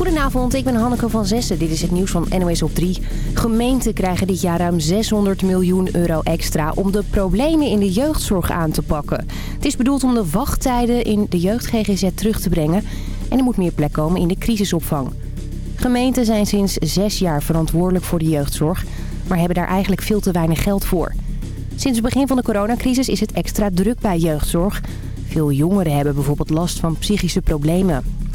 Goedenavond, ik ben Hanneke van Zessen. Dit is het nieuws van NOS op 3. Gemeenten krijgen dit jaar ruim 600 miljoen euro extra... om de problemen in de jeugdzorg aan te pakken. Het is bedoeld om de wachttijden in de jeugd-GGZ terug te brengen... en er moet meer plek komen in de crisisopvang. Gemeenten zijn sinds zes jaar verantwoordelijk voor de jeugdzorg... maar hebben daar eigenlijk veel te weinig geld voor. Sinds het begin van de coronacrisis is het extra druk bij jeugdzorg. Veel jongeren hebben bijvoorbeeld last van psychische problemen.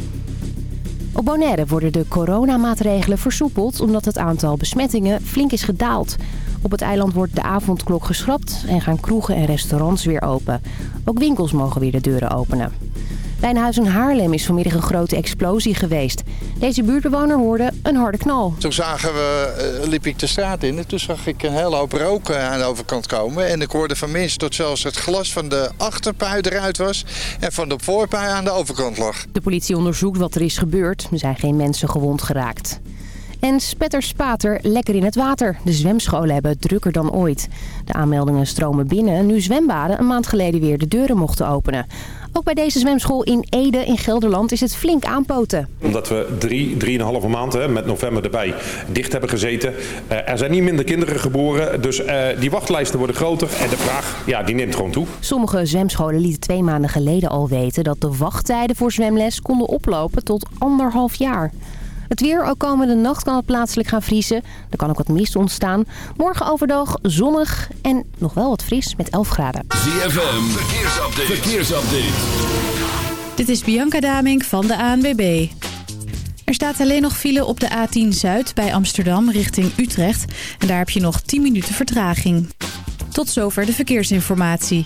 Op Bonaire worden de coronamaatregelen versoepeld omdat het aantal besmettingen flink is gedaald. Op het eiland wordt de avondklok geschrapt en gaan kroegen en restaurants weer open. Ook winkels mogen weer de deuren openen. Bij een huis in Haarlem is vanmiddag een grote explosie geweest. Deze buurtbewoner hoorde een harde knal. Toen zagen we, uh, liep ik de straat in en toen zag ik een hele hoop rook eh, aan de overkant komen. En ik hoorde van mensen tot zelfs het glas van de achterpui eruit was en van de voorpui aan de overkant lag. De politie onderzoekt wat er is gebeurd. Er zijn geen mensen gewond geraakt. En spetter spater lekker in het water. De zwemscholen hebben het drukker dan ooit. De aanmeldingen stromen binnen nu zwembaden een maand geleden weer de deuren mochten openen. Ook bij deze zwemschool in Ede in Gelderland is het flink aanpoten. Omdat we drie, drieënhalve maanden met november erbij dicht hebben gezeten. Uh, er zijn niet minder kinderen geboren, dus uh, die wachtlijsten worden groter en de vraag ja, die neemt gewoon toe. Sommige zwemscholen lieten twee maanden geleden al weten dat de wachttijden voor zwemles konden oplopen tot anderhalf jaar. Het weer, ook komende nacht kan het plaatselijk gaan vriezen. Er kan ook wat mist ontstaan. Morgen overdag zonnig en nog wel wat fris met 11 graden. ZFM, verkeersupdate. verkeersupdate. Dit is Bianca Damink van de ANWB. Er staat alleen nog file op de A10 Zuid bij Amsterdam richting Utrecht. En daar heb je nog 10 minuten vertraging. Tot zover de verkeersinformatie.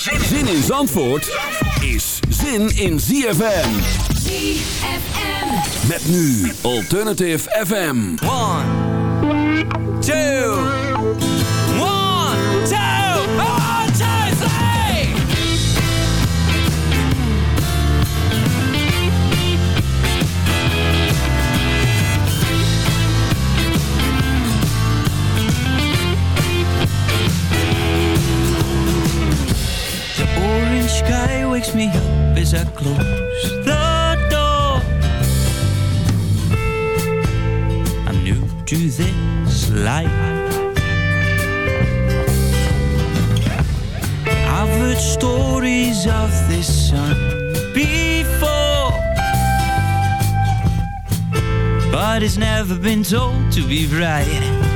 Zin in Zandvoort is zin in ZFM. ZFM. Met nu Alternative FM. 1, 2, sky wakes me up as I close the door. I'm new to this life. I've heard stories of this sun before, but it's never been told to be right.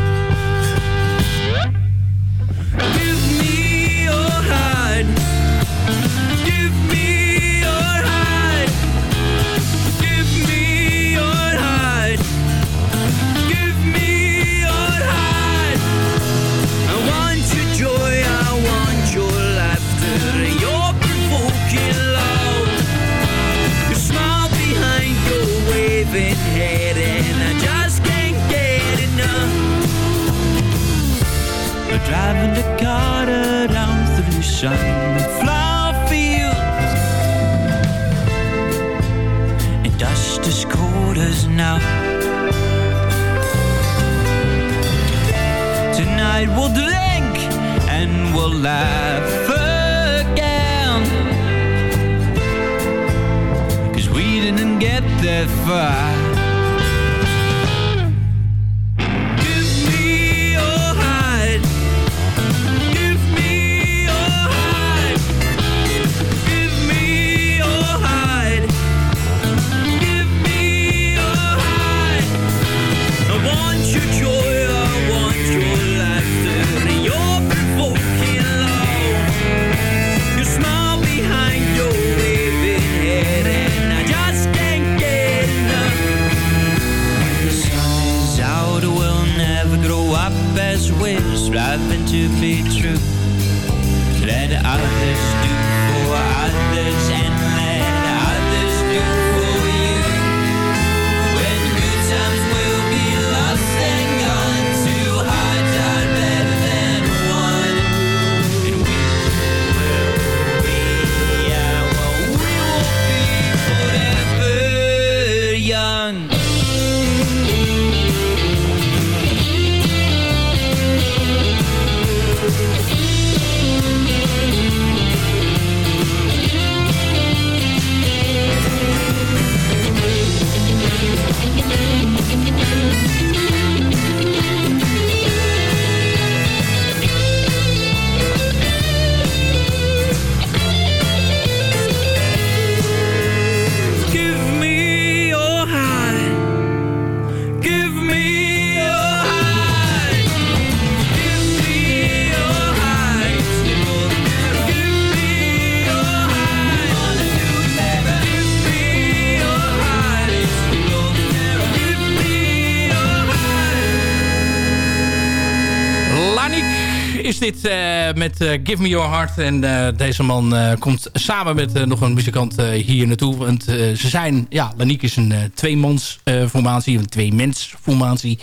Give Me Your Heart. En eh, deze man eh, komt samen met eh, nog een muzikant eh, hier naartoe. Want eh, ze zijn... Ja, Laniek is een eh, tweemans eh, formatie. Een tweemens formatie.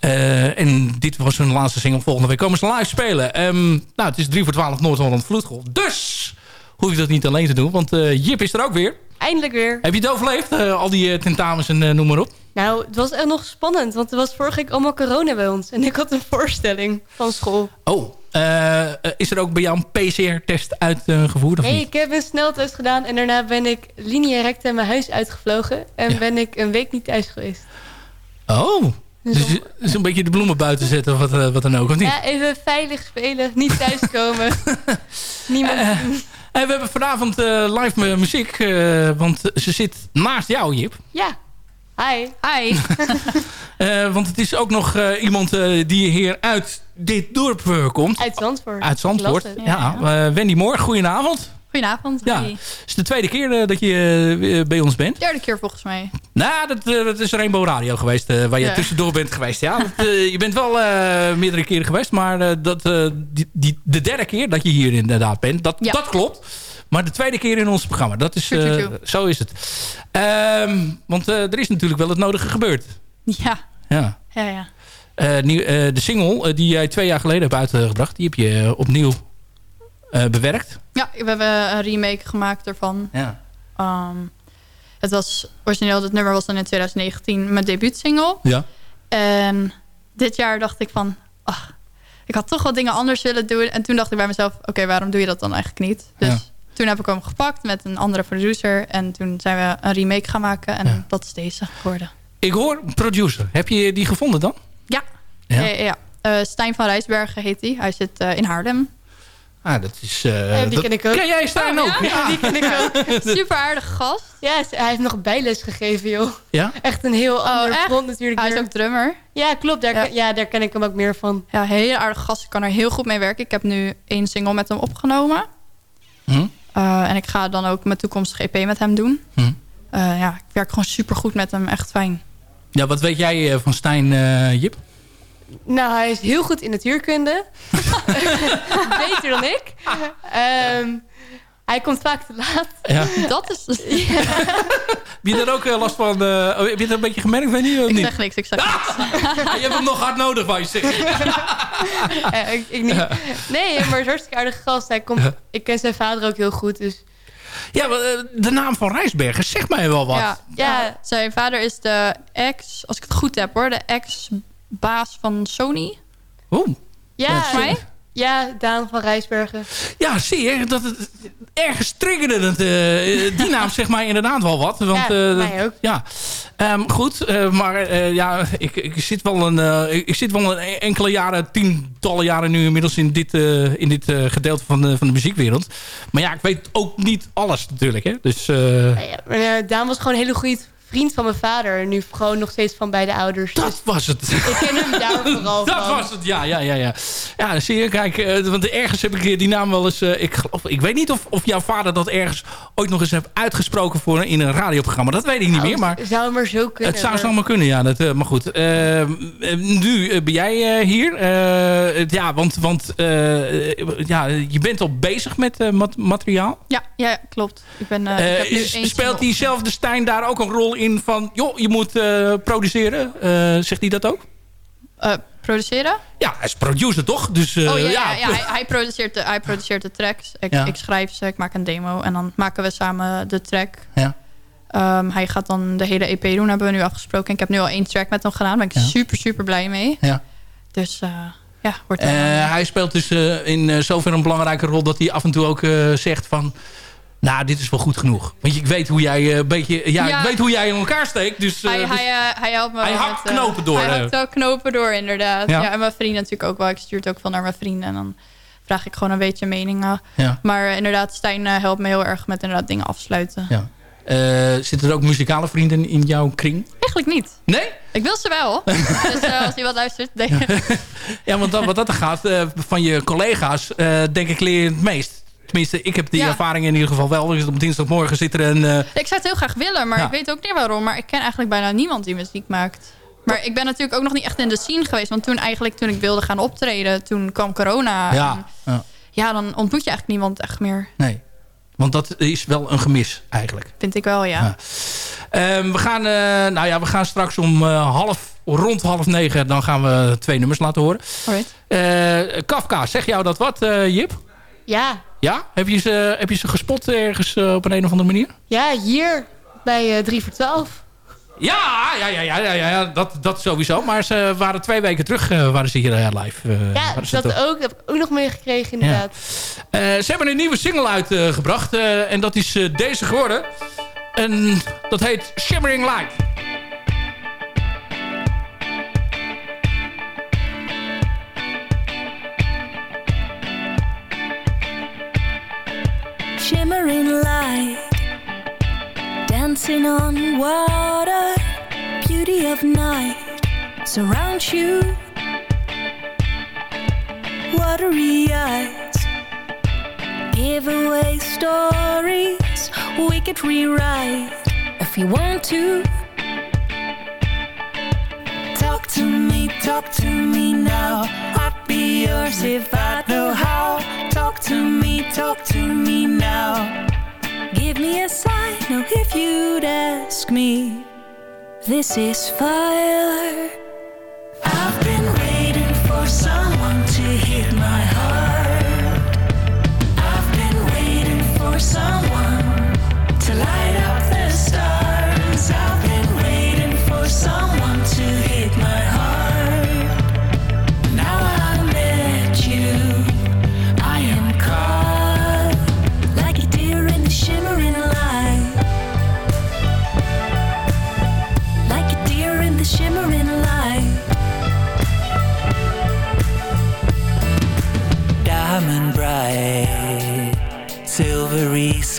Eh, en dit was hun laatste single. Volgende week komen ze live spelen. Ehm, nou, het is 3 voor 12 Noord-Holland Vloedgolf. Dus hoef je dat niet alleen te doen. Want eh, Jip is er ook weer. Eindelijk weer. Heb je het overleefd? Eh, al die eh, tentamens en eh, noem maar op. Nou, het was echt nog spannend, want er was vorige week allemaal corona bij ons. En ik had een voorstelling van school. Oh, eh, eh, is er ook bij jou een PCR-test uitgevoerd? Nee, niet? ik heb een sneltest gedaan en daarna ben ik linea recta mijn huis uitgevlogen. En ben ik een week niet thuis geweest. Oh, dus, dus een beetje de bloemen buiten zetten of wat, eh, wat dan ook, of niet? Ja, even veilig spelen, niet thuiskomen. Niemand. Eh, en we hebben vanavond eh, live mu- muziek, eh, want ze zit naast jou, Jip. Ja. Hi. Hi. Eh, want het is ook nog eh, iemand eh, die hier uit dit dorp komt. Uit Zandvoort. Uit Zandvoort. Ja, eh, Wendy Moor, goedenavond. Goedenavond. Ja, Hey. het is de tweede keer dat je bij ons bent. Derde keer volgens mij. Nou, dat, dat is Rainbow Radio geweest, eh, waar je Ja. tussendoor bent geweest. Ja, Dat, je bent wel eh, meerdere keren geweest, maar eh, dat, eh, die, die, de derde keer dat je hier inderdaad bent, dat, Ja. dat klopt. Maar de tweede keer in ons programma, dat is, eh, zo is het. Ehm, want eh, er is natuurlijk wel het nodige gebeurd. Ja, Ja. ja, ja. Eh, nieuw- de single die jij twee jaar geleden hebt uitgebracht, die heb je opnieuw bewerkt. Ja, we hebben een remake gemaakt ervan. Ja. Ehm, het was origineel, het nummer was dan in 2019 mijn debuutsingle. Ja. En dit jaar dacht ik van, ach, ik had toch wat dingen anders willen doen. En toen dacht ik bij mezelf, oké, waarom doe je dat dan eigenlijk niet? Dus Ja. Toen heb ik hem gepakt met een andere producer. En toen zijn we een remake gaan maken. En Ja. dat is deze geworden. Ik hoor producer. Heb je die gevonden dan? Ja. Ja. Ja, ja, ja. Eh, Stijn van Rijsbergen heet hij. Hij zit eh, in Haarlem. Ah, dat is... eh, Ja, die dat- ken ik ook. Ken jij Stijn ook? Ja, die ken ik ook. Super aardige gast. Ja, hij heeft nog bijles gegeven, joh. Ja? Echt een heel ander echt? front natuurlijk. Hij is ook drummer. Ja, klopt. Daar, ja, daar ken ik hem ook meer van. Ja, hele aardige gast. Ik kan er heel goed mee werken. Ik heb nu één single met hem opgenomen. Hm? Eh, en ik ga dan ook mijn toekomstige EP met hem doen. Hm. Eh, ja, ik werk gewoon super goed met hem. Echt fijn. Ja, wat weet jij eh, van Stijn, eh, Jip? Nou, hij is heel goed in natuurkunde. Beter dan ik. Ehm, hij komt vaak te laat. Ja. Dat is... Heb je daar ook eh, last van? eh, oh, heb je dat een beetje gemerkt, weet je? Of ik niet? zeg niks, ik zeg niks. Ah, je hebt hem nog hard nodig, wou je zeggen. Eh, ik, ik niet. Nee, maar hij is hartstikke aardige gast. Hij komt, ik ken zijn vader ook heel goed. Dus Ja, maar, eh, de naam van Rijsbergen zegt mij wel wat. Ja, ja, zijn vader is de ex, als ik het goed heb hoor, de ex-baas van Sony. Oeh. ja, mij. ja, Daan van Rijsbergen. Ja, zie je, dat het ergens triggerde het, eh, die naam zegt mij inderdaad wel wat. Want, Ja, eh, mij ook. Ja, Ehm, goed, eh, maar eh, ja, ik, ik, zit wel een, eh, ik, zit wel een enkele jaren, tientallen jaren nu inmiddels in dit, eh, in dit eh, gedeelte van de, van de muziekwereld. Maar ja, ik weet ook niet alles natuurlijk, hè. Dus, eh, ja, maar, eh, Daan was gewoon een hele goede vriend van mijn vader. En nu gewoon nog steeds van beide ouders. Dus dat was het. ik ken hem daar vooral Dat van. was het, ja, ja, ja. Ja, ja zie je, kijk, eh, want ergens heb ik die naam wel eens... eh, ik, geloof, ik weet niet of, of jouw vader dat ergens ooit nog eens heeft uitgesproken voor in een radioprogramma. Dat weet ik niet meer, maar... Zou maar zo kunnen. Het zou maar- zomaar kunnen, ja. Dat, eh, maar goed. Eh, eh, nu ben jij eh, hier. Eh, het- ja, want, want ja, je bent al bezig met eh, mat- materiaal. Ja, ja klopt. Ik ben, ik heb nu speelt diezelfde Stijn daar ook een rol in van... joh, je moet eh, produceren? Eh, zegt hij dat ook? Eh, produceren? Ja, hij is producer toch? Dus, oh ja, ja, ja, ja, hij, hij produceert de, hij produceert de tracks. Ik, ik schrijf ze, ik maak een demo en dan maken we samen de track. Ja. Ehm, hij gaat dan de hele EP doen, hebben we nu afgesproken. Ik heb nu al één track met hem gedaan, daar ben ik super, super blij mee. Ja. Dus ja, wordt wel- hij speelt dus in zover een belangrijke rol dat hij af en toe ook zegt van... Nou, dit is wel goed genoeg. Want ik weet hoe jij eh, een beetje... Ja, Ja. ik weet hoe jij in elkaar steekt. Dus, eh, hij, dus- hij, eh, hij helpt me hij wel hakt met, knopen door, Hij hakt wel knopen door, inderdaad. Ja. Ja. en mijn vrienden natuurlijk ook wel. Ik stuur het ook veel naar mijn vrienden. En dan vraag ik gewoon een beetje meningen. Ja. Maar inderdaad, Stijn helpt me heel erg met inderdaad dingen afsluiten. Ja. Zitten er ook muzikale vrienden in jouw kring? Eigenlijk niet. Nee? Ik wil ze wel. dus eh, als iemand luistert, denk Ja, want dat, wat dat er gaat, van je collega's, denk ik leer je het meest. Tenminste, ik heb die Ja. ervaring in ieder geval wel. Dus op dinsdagmorgen zit er een... eh, Ik zou het heel graag willen, maar Ja. ik weet ook niet waarom. Maar ik ken eigenlijk bijna niemand die muziek maakt. Maar ik ben natuurlijk ook nog niet echt in de scene geweest. Want toen eigenlijk, toen ik wilde gaan optreden, toen kwam corona. Ja, En ja. ja, dan ontmoet je eigenlijk niemand echt meer. Nee. Want dat is wel een gemis eigenlijk. Vind ik wel, ja. Ja. Ehm, we, gaan, eh, nou ja, we gaan straks om eh, half, rond half negen... dan gaan we twee nummers laten horen. Kafka, zeg jou dat wat, Jip? Ja, Ja? Heb je ze, heb je ze gespot ergens eh, op een, een of andere manier? ja hier bij eh 3 voor 12. Ja, ja, ja, ja, ja, ja dat, dat sowieso. Maar ze waren twee weken terug eh, waren ze hier eh, live. eh, Ja, dat ook. heb ik ook nog meegekregen inderdaad. Eh, ze hebben een nieuwe single uitgebracht. eh, en dat is eh, deze geworden. En dat heet Shimmering Light. Shimmering light, dancing on water, beauty of night surrounds you. Watery eyes give away stories we could rewrite if you want to. Talk to me, talk to me now. Be yours if I know how. Talk to me, talk to me now. Give me a sign, oh, if you'd ask me. This is fire. I've been waiting for someone to hit my heart. I've been waiting for someone to light up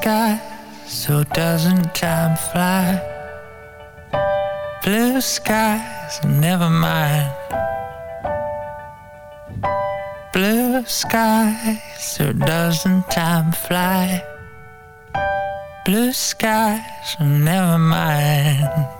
sky, so doesn't time fly? Blue skies, never mind. Blue skies, so doesn't time fly? Blue skies, never mind.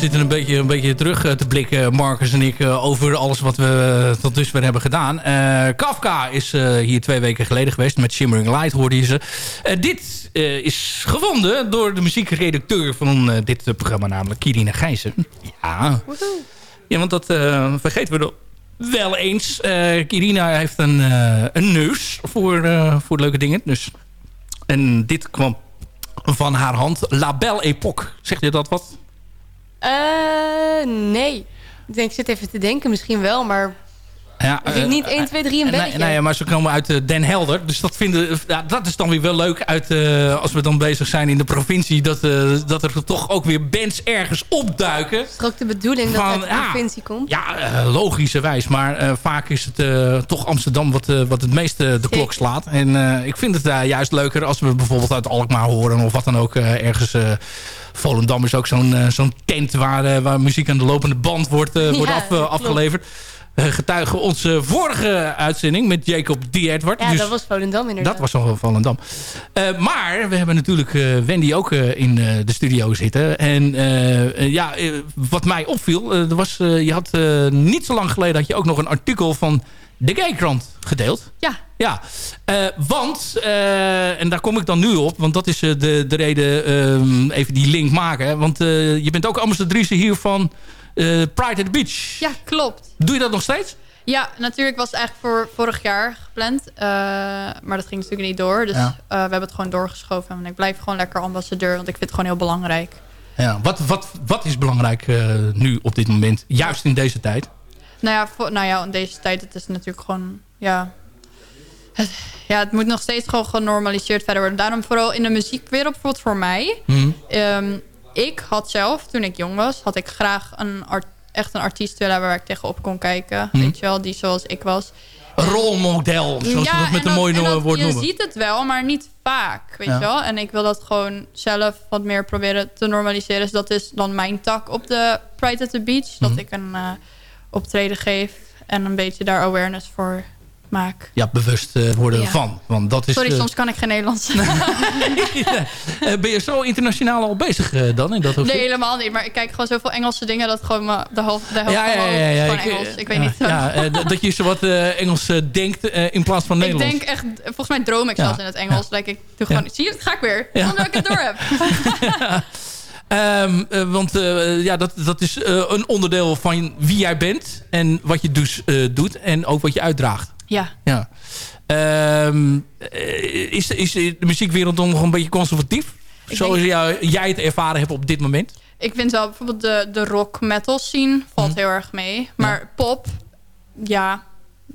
Zitten een beetje, een beetje terug eh, te blikken, Marcus en ik, eh, over alles wat we eh, tot dusver hebben gedaan. Kafka is hier twee weken geleden geweest. Met Shimmering Light hoorde je ze. Dit is gevonden door de muziekredacteur van dit programma, namelijk Kirina Gijzen. Ja. ja, want dat vergeten we wel eens. Kirina heeft een, een neus voor, voor leuke dingen. Dus. En dit kwam van haar hand. La Belle Époque. Zegt je dat wat? Eh, nee. Ik denk, ik zit even te denken, misschien wel, maar Ja, ik denk niet 1, 2, 3 een Nee, belletje. nee, maar ze komen uit eh, Den Helder. Dus dat, vinden, ja, dat is dan weer wel leuk. Uit, eh, als we dan bezig zijn in de provincie. Dat, eh, dat er toch ook weer bands ergens opduiken. Is het ook de bedoeling dat het uit de ja, provincie komt? Ja, logischerwijs. Maar vaak is het toch Amsterdam wat, wat het meeste de klok slaat. En ik vind het daar juist leuker als we bijvoorbeeld uit Alkmaar horen. Of wat dan ook ergens... Volendam is ook zo'n zo'n tent waar, waar muziek aan de lopende band wordt, wordt Ja, af, klopt. Eh, getuigen onze vorige uitzending met Jacob D. Edward. Ja, Dus dat was Volendam inderdaad. dat was wel Volendam. Eh, maar we hebben natuurlijk eh, Wendy ook in de studio zitten. En ja, wat mij opviel, was, je had niet zo lang geleden had je ook nog een artikel van de Gaykrant gedeeld. Ja. Ja, want, en daar kom ik dan nu op, want dat is de, de reden, ehm, even die link maken. Want je bent ook ambassadrice hier van Pride at the Beach. Ja, klopt. Doe je dat nog steeds? Ja, natuurlijk was het eigenlijk voor vorig jaar gepland. eh, maar dat ging natuurlijk niet door. Dus Ja. eh, we hebben het gewoon doorgeschoven. En ik blijf gewoon lekker ambassadeur. Want ik vind het gewoon heel belangrijk. Ja, wat, wat, wat is belangrijk eh, nu op dit moment, juist in deze tijd? Nou ja, voor, nou ja, in deze tijd het is natuurlijk gewoon... Ja, het, ja, het moet nog steeds gewoon genormaliseerd verder worden. Daarom vooral in de muziekwereld, bijvoorbeeld voor mij. Mhm. Ehm, ik had zelf, toen ik jong was, had ik graag een art- echt een artiest willen hebben waar ik tegenop kon kijken. Mhm. Weet je wel, die zoals ik was. Rolmodel, zoals we dat met en een mooi woord je noemen. ziet het wel, maar niet vaak, weet Ja. je wel. En ik wil dat gewoon zelf wat meer proberen te normaliseren. Dus dat is dan mijn tak op de Pride at the Beach. Dat Mhm. ik een eh, optreden geef en een beetje daar awareness voor maak. Ja, bewust eh, worden Ja. van. Want dat is, Sorry, eh, soms kan ik geen Nederlands. eh, ben je zo internationaal al bezig dan? In dat nee, helemaal niet. Maar ik kijk gewoon zoveel Engelse dingen... dat gewoon de helft, de helft ja, gewoon ik, Engels. Ik weet niet. Ja, dat je zo wat Engels denkt in plaats van Ik Nederlands. denk echt, volgens mij droom ik zelfs in het Engels. Like, ik doe gewoon, zie je, ga ik weer. Ja. Zonder dat ik het door heb. Ehm, eh, want ja, dat, dat is een onderdeel van wie jij bent. En wat je dus doet. En ook wat je uitdraagt. Ja. Ja. Ehm, eh, is, is de muziekwereld dan nog een beetje conservatief? Ik Zoals denk- jou- jij het ervaren hebt op dit moment? Ik vind wel bijvoorbeeld de, de rock metal scene valt Mhm. heel erg mee. Maar pop, ja,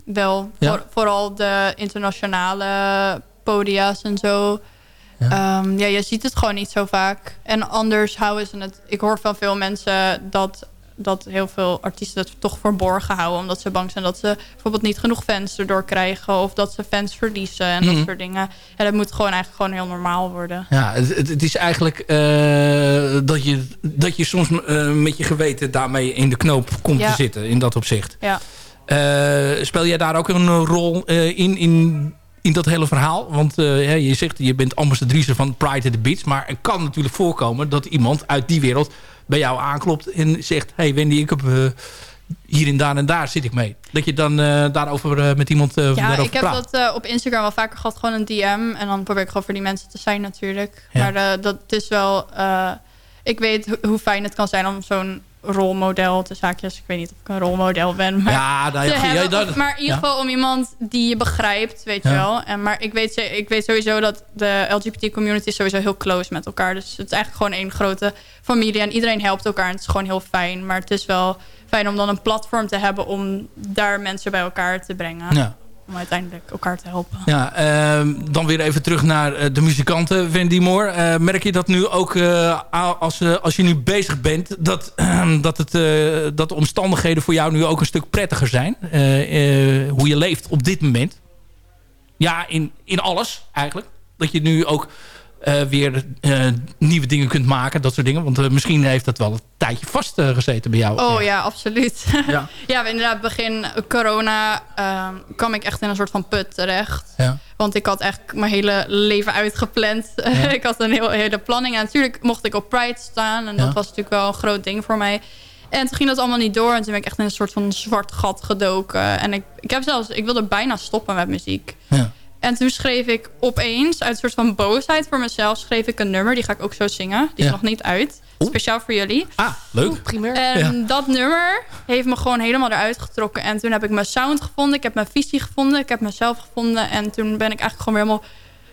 wel. Ja? Voor- vooral de internationale podia's en zo. Ja. ja, je ziet het gewoon niet zo vaak. En anders houden ze het... Ik hoor van veel mensen dat, dat heel veel artiesten het toch verborgen houden. Omdat ze bang zijn dat ze bijvoorbeeld niet genoeg fans erdoor krijgen. Of dat ze fans verliezen en Mhm. dat soort dingen. En dat moet gewoon eigenlijk gewoon heel normaal worden. Ja, het, het- is eigenlijk eh, dat, je, dat je soms eh, met je geweten daarmee in de knoop komt Ja. te zitten. In dat opzicht. Ja. Eh, speel jij daar ook een rol in, in, in dat hele verhaal? Want ja, je zegt, je bent ambassadrice van Pride at the Beach. Maar het kan natuurlijk voorkomen dat iemand uit die wereld bij jou aanklopt en zegt... hey Wendy, ik heb eh, hier en daar en daar zit ik mee. Dat je dan eh, daarover eh, met iemand eh Ja, daarover ik heb praat. dat op Instagram wel vaker gehad. Gewoon een DM. En dan probeer ik gewoon voor die mensen te zijn natuurlijk. Ja. Maar dat is wel... ik weet ho- hoe fijn het kan zijn om zo'n rolmodel te zaakjes. Ik weet niet of ik een rolmodel ben. Maar, Ja, nou ja, te goed, hebben, ja, dat- of- maar in ieder geval om iemand die je begrijpt, weet je wel. En, maar ik weet, ik weet sowieso dat de LGBT community is sowieso heel close met elkaar. Dus het is eigenlijk gewoon één grote familie. En iedereen helpt elkaar. En het is gewoon heel fijn. Maar het is wel fijn om dan een platform te hebben om daar mensen bij elkaar te brengen. Ja. Om uiteindelijk elkaar te helpen. Ja, ehm, dan weer even terug naar eh, de muzikanten, Wendy Moore. Eh, merk je dat nu ook eh, als, als je nu bezig bent... dat, dat, het, dat de omstandigheden voor jou nu ook een stuk prettiger zijn? Hoe je leeft op dit moment? Ja, in, in alles eigenlijk. Dat je nu ook weer eh, nieuwe dingen kunt maken, dat soort dingen. Want eh, misschien heeft dat wel een tijdje vastgezeten bij jou. Oh ja, absoluut. Ja. ja, inderdaad, begin corona ehm, kwam ik echt in een soort van put terecht. Ja. Want ik had echt mijn hele leven uitgepland. ik had een heel, hele planning. En natuurlijk mocht ik op Pride staan. En Ja. dat was natuurlijk wel een groot ding voor mij. En toen ging dat allemaal niet door. En toen ben ik echt in een soort van zwart gat gedoken. En ik, ik, heb zelfs, ik wilde bijna stoppen met muziek. Ja. En toen schreef ik opeens, uit een soort van boosheid voor mezelf... schreef ik een nummer. Die ga ik ook zo zingen. Die is Ja. nog niet uit. Speciaal voor jullie. Ah, leuk. Primeur. En Ja. dat nummer heeft me gewoon helemaal eruit getrokken. En toen heb ik mijn sound gevonden. Ik heb mijn visie gevonden. Ik heb mezelf gevonden. En toen ben ik eigenlijk gewoon weer helemaal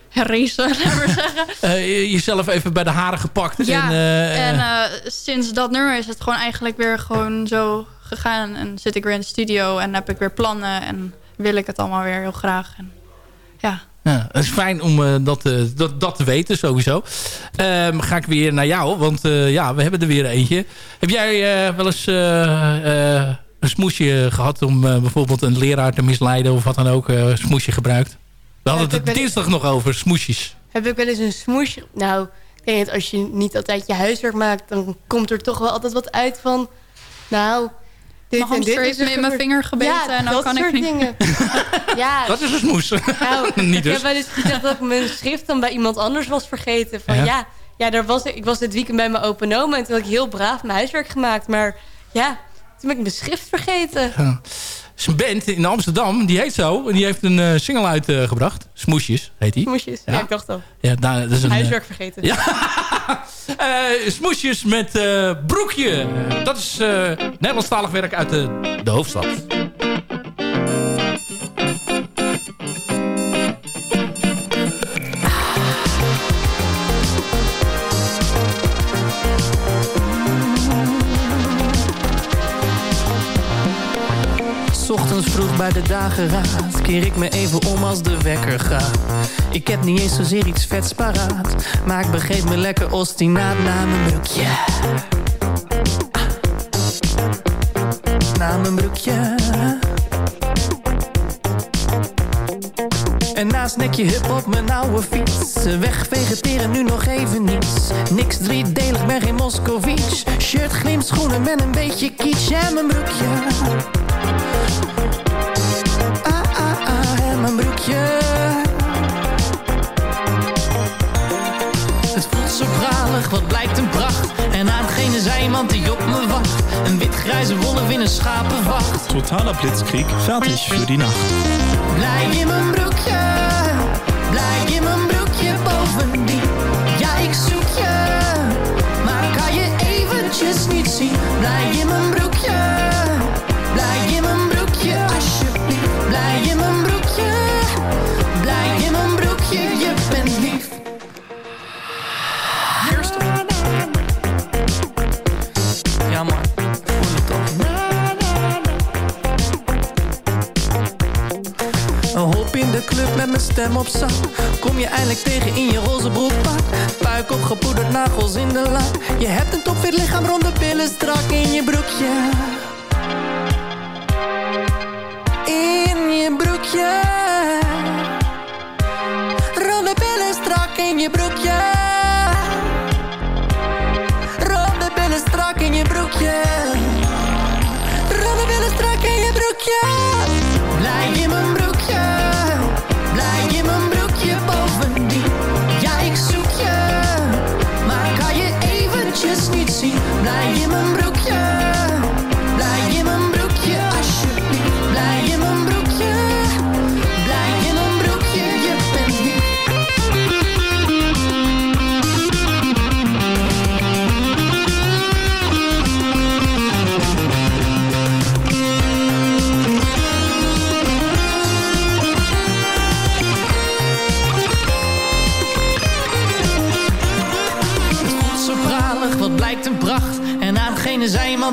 herrezen, laat maar zeggen. Eh, jezelf even bij de haren gepakt. Ja, en, eh, en eh, sinds dat nummer is het gewoon eigenlijk weer gewoon zo gegaan. En zit ik weer in de studio en heb ik weer plannen. En wil ik het allemaal weer heel graag. En, ja. Ja, het is fijn om eh, dat, eh, dat, dat te weten sowieso. Ehm, ga ik weer naar jou, want eh, ja, we hebben er weer eentje. Heb jij wel eens een smoesje gehad om bijvoorbeeld een leraar te misleiden of wat dan ook? een smoesje gebruikt? We hadden het dinsdag nog over, smoesjes. Heb ik wel eens een smoesje... Nou, ik denk dat als je niet altijd je huiswerk maakt... dan komt er toch wel altijd wat uit van... Nou, Mijn hamster is heeft er me in mijn vinger gebeten Ja, en dan dat kan ik niet- dingen. ja, Dat is een smoes. nou, Niet ik dus. heb wel eens gezegd dat ik mijn schrift dan bij iemand anders was vergeten. Van Ja. ja, ja, daar was ik, ik was dit weekend bij mijn open oma... en toen had ik heel braaf mijn huiswerk gemaakt. Maar ja, toen ben ik mijn schrift vergeten. Ja. Een band in Amsterdam, die heet zo. En die heeft een eh, single uitgebracht. Smoesjes heet die. Smoesjes, ja, ik dacht al. Ja, nou, dat is een, eh, Huiswerk vergeten. Ja. Eh, smoesjes met eh, broekje. Dat is eh Nederlandstalig werk uit de, de hoofdstad. Ochtends vroeg bij de dageraad Keer ik me even om als de wekker gaat. Ik heb niet eens zozeer iets vets paraat Maar ik begeef me lekker ostinaat naar mijn broekje. Naar mijn broekje. En naast nekje hip op mijn oude fiets. Weg vegeteren nu nog even niets. Niks driedelig, ben geen Moscovici. Shirt, glim, schoenen met een beetje kitsch. En mijn broekje wat blijkt een pracht En aan hetgene iemand die op me wacht Een wit-grijze wolf in een schapenwacht Totaler Blitzkrieg, fertig für die Nacht. Blij in mijn broekje, blij in mijn broekje bovendien. Ja, ik zoek je, maar kan je eventjes niet zien. Blij in mijn broekje, op zak. Kom je eindelijk tegen in je roze broekpak? Puik op gepoederd nagels in de lak. Je hebt een topfit lichaam, ronde billen strak in je broekje. In je broekje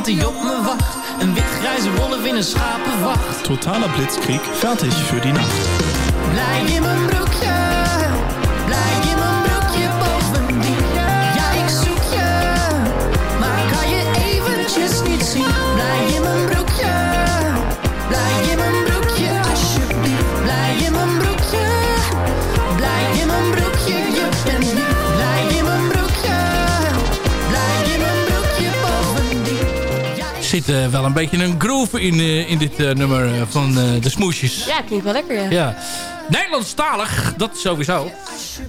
die op me wacht. Een wit-grijze wolf in een schapenwacht. Totaler Blitzkrieg, fertig für die Nacht. Blij in mijn broekje zit eh, wel een beetje een groove in, eh, in dit eh, nummer van de smoesjes. Ja, klinkt wel lekker, ja. Ja. Nederlandstalig, dat sowieso.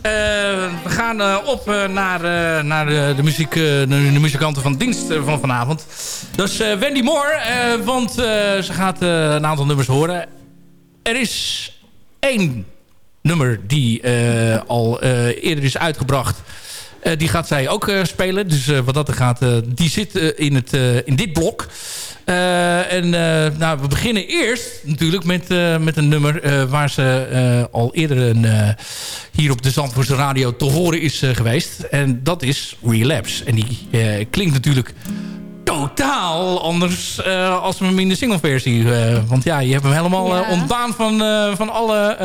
We gaan op naar, naar de, de, muziek, de, de muzikanten van dienst van vanavond. Dat is Wendy Moore, want ze gaat een aantal nummers horen. Er is één nummer die al eerder is uitgebracht. Eh, die gaat zij ook eh, spelen. Dus eh, wat dat er gaat, die zit in, het, in dit blok. En nou, we beginnen eerst natuurlijk met, met een nummer waar ze al eerder een, hier op de Zandvoortse radio te horen is geweest. En dat is Relapse. En die klinkt natuurlijk totaal anders eh, als we hem in de singleversie. want ja, je hebt hem helemaal eh, ontdaan van, van alle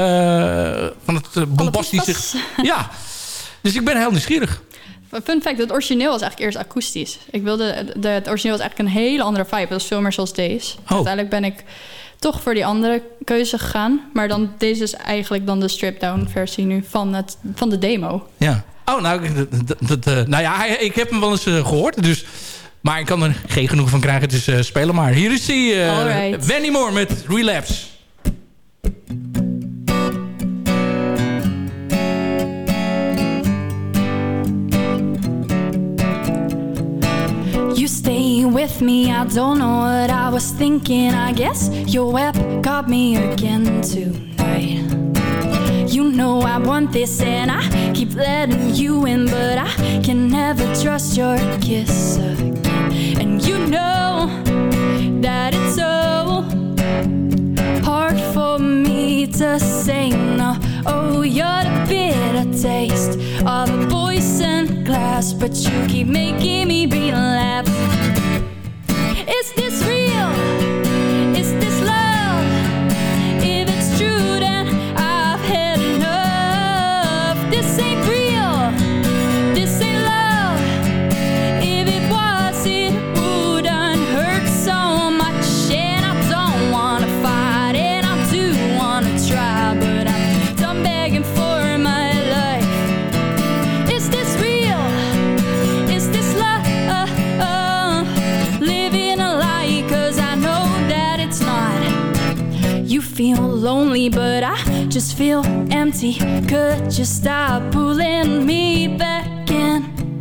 van het bombastische. Ja, dus ik ben heel nieuwsgierig. Fun fact, het origineel was eigenlijk eerst akoestisch. Ik wilde, de, het origineel was eigenlijk een hele andere vibe. Het was veel meer zoals deze. Uiteindelijk ben ik toch voor die andere keuze gegaan. Maar dan, deze is eigenlijk dan de stripped-down versie nu van, het, van de demo. Ja. Oh, nou, dat, dat, eh, nou ja, ik heb hem wel eens eh, gehoord. Dus, maar ik kan er geen genoeg van krijgen. Dus spelen maar. Hier is hij. Wendy Moore met Relapse. Stay with me, I don't know what I was thinking. I guess your web got me again tonight. You know I want this and I keep letting you in, but I can never trust your kiss again. And you know that it's so hard for me to say no. Oh, you're the bitter taste of a glass, but you keep making me relapse. Is this real? But I just feel empty. Could you stop pulling me back in?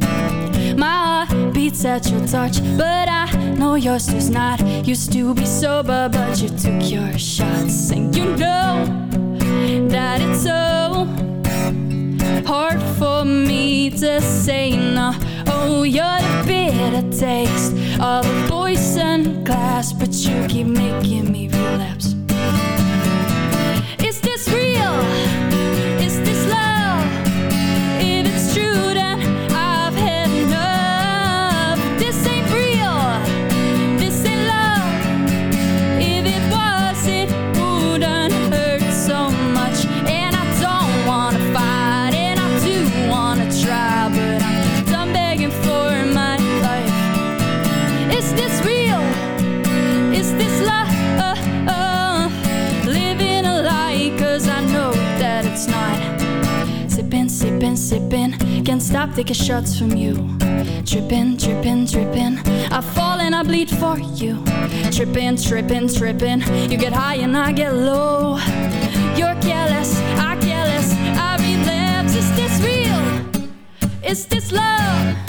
My heart beats at your touch, but I know yours does not. Used to be sober, but you took your shots, and you know that it's so hard for me to say no. Oh, you're the bitter taste of a poison glass, but you keep making me relapse. Stop taking shots from you. Tripping, tripping, tripping. I fall and I bleed for you. Tripping, tripping, tripping. You get high and I get low. You're careless, I careless. I relapse. Is this real? Is this love?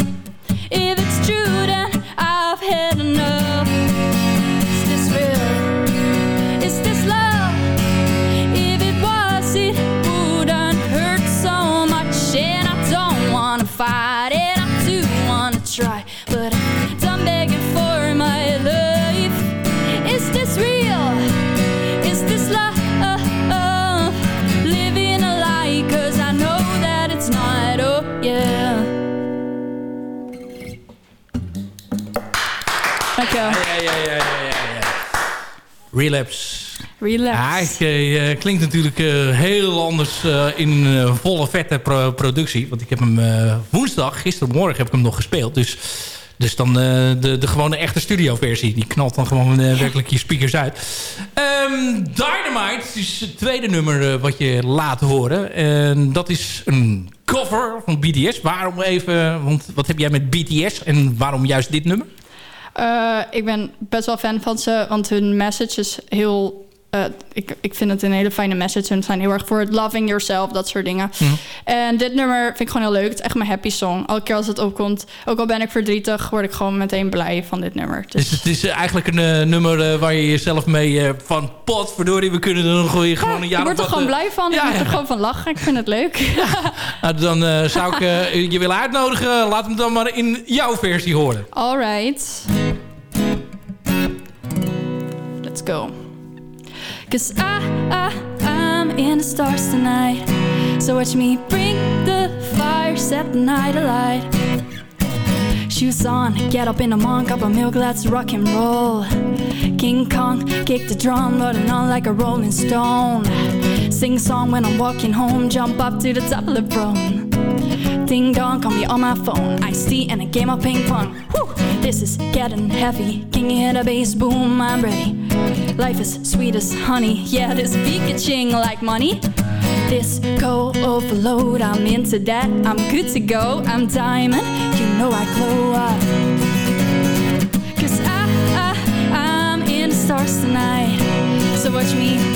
Relapse. Relapse. Ja, het eh, klinkt natuurlijk eh, heel anders eh, in een eh, volle vette pro- productie. Want ik heb hem eh, woensdag, gistermorgen heb ik hem nog gespeeld. Dus, dus dan eh, de, de gewone echte studioversie. Die knalt dan gewoon eh, werkelijk je speakers uit. Ehm, Dynamite is het tweede nummer eh, wat je laat horen. En dat is een cover van BTS. Waarom even, want wat heb jij met BTS en waarom juist dit nummer? Eh, ik ben best wel fan van ze, want hun message is heel... eh, ik, ik vind het een hele fijne message. En ze zijn heel erg voor het loving yourself, dat soort dingen. Mhm. En dit nummer vind ik gewoon heel leuk. Het is echt mijn happy song. Elke keer als het opkomt, ook al ben ik verdrietig... word ik gewoon meteen blij van dit nummer. Dus Dus het is eigenlijk een eh, nummer waar je jezelf mee van pot, verdorie, we kunnen er nog gewoon gewoon een jaar ik word er gewoon blij van. Ja, ik moet ja. er gewoon van lachen. Ik vind het leuk. Nou, dan zou ik je willen uitnodigen. Laat hem dan maar in jouw versie horen. All right. Go. Cause I, I, I'm in the stars tonight. So watch me bring the fire, set the night alight. Shoes on, get up in the morning, cup of milk, let's rock and roll. King Kong, kick the drum, rolling on like a rolling stone. Sing song when I'm walking home, jump up to the top of the throne. Ding dong, call me on my phone. I see and a game of ping pong. Whew, this is getting heavy. Can you hear the bass boom? I'm ready. Life is sweet as honey. Yeah, this beat ka-ching like money. This go overload, I'm into that. I'm good to go. I'm diamond. You know I glow up. Cause I, I, I'm in the stars tonight. So watch me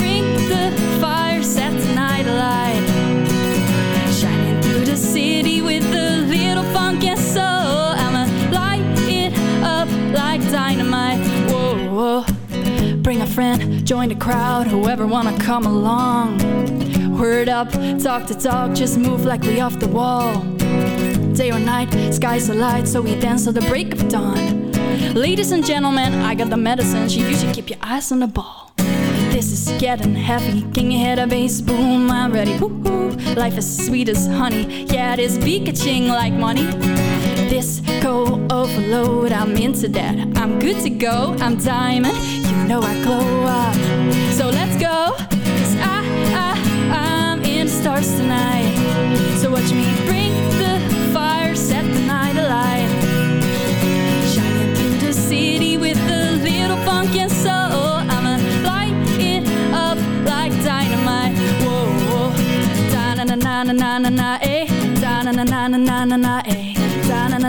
Whoa. Bring a friend, join the crowd, whoever wanna come along. Word up, talk to talk, just move like we off the wall. Day or night, sky's alight, so we dance till the break of dawn. Ladies and gentlemen, I got the medicine, so you should keep your eyes on the ball. This is getting heavy. Can you hear the bass boom? I'm ready. Woo-hoo. Life is sweet as honey. Yeah, it is, ka-ching like money. Disco overload. I'm into that. I'm good to go. I'm diamond. You know I glow up. So let's go. 'Cause I, I, I'm in the stars tonight. So watch me bring the fire, set the night alight. Shining through the city with a little funk and soul. I'ma light it up like dynamite. Whoa, whoa. Da na na na na na na na eh. Da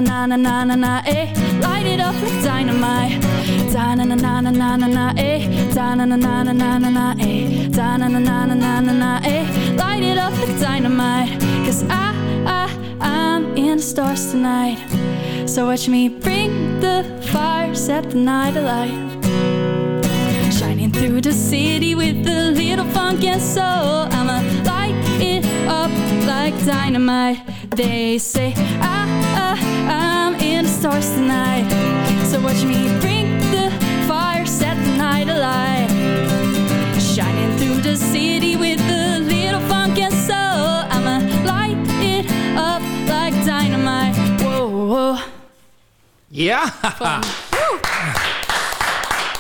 na na na na na eh. Eh. Light it up like dynamite. Na na na na na na na eh. Na na na na na na na eh. Na na na na na na na eh. Light it up like dynamite. Cause I, I, I'm in the stars tonight. So watch me bring the fire, set the night alight. Shining through the city with a little funk and soul. I'ma light it up like dynamite. They say I, I, I'm in the stars tonight. So watch me bring the fire, set the night alight. Shining through the city with a little funk and soul. I'ma light it up like dynamite. Whoa, whoa. Ja.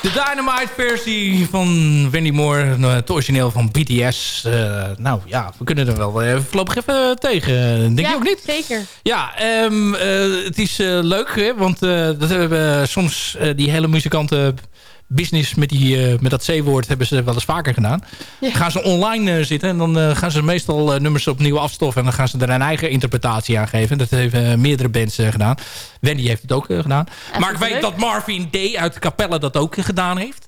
De Dynamite versie van Wendy Moore. eh, Het origineel van BTS. Eh, nou ja, we kunnen er wel eh, voorlopig even tegen. Denk je ook niet? zeker. Ja, ehm, eh, het is leuk. Hè, want dat hebben soms eh, die hele muzikanten business met, die, eh, met dat C-woord hebben ze wel eens vaker gedaan. Ja. Gaan ze online eh, zitten en dan eh, gaan ze meestal nummers opnieuw afstoffen. En dan gaan ze er een eigen interpretatie aan geven. Dat hebben meerdere bands gedaan. Wendy heeft het ook gedaan. maar ik weet leuk. dat Marvin D. uit Capelle dat ook gedaan heeft.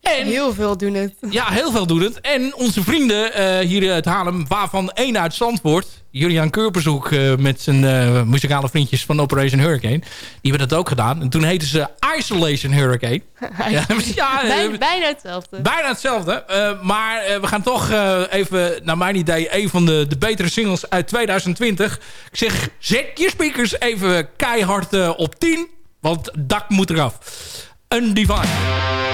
En, heel veel doen het. Ja, heel veel doen het. En onze vrienden eh, hier uit Haarlem, waarvan één uit Zandvoort... Julian Keurbezoek eh, met zijn eh, muzikale vriendjes van Operation Hurricane... die hebben dat ook gedaan. En toen heten ze Isolation Hurricane. ja, ja, Bij- bijna hetzelfde. Bijna hetzelfde. maar we gaan toch even, naar mijn idee... een van de, de betere singles uit 2020. Ik zeg, zet je speakers even keihard op 10. Want dak moet eraf. Undefined. I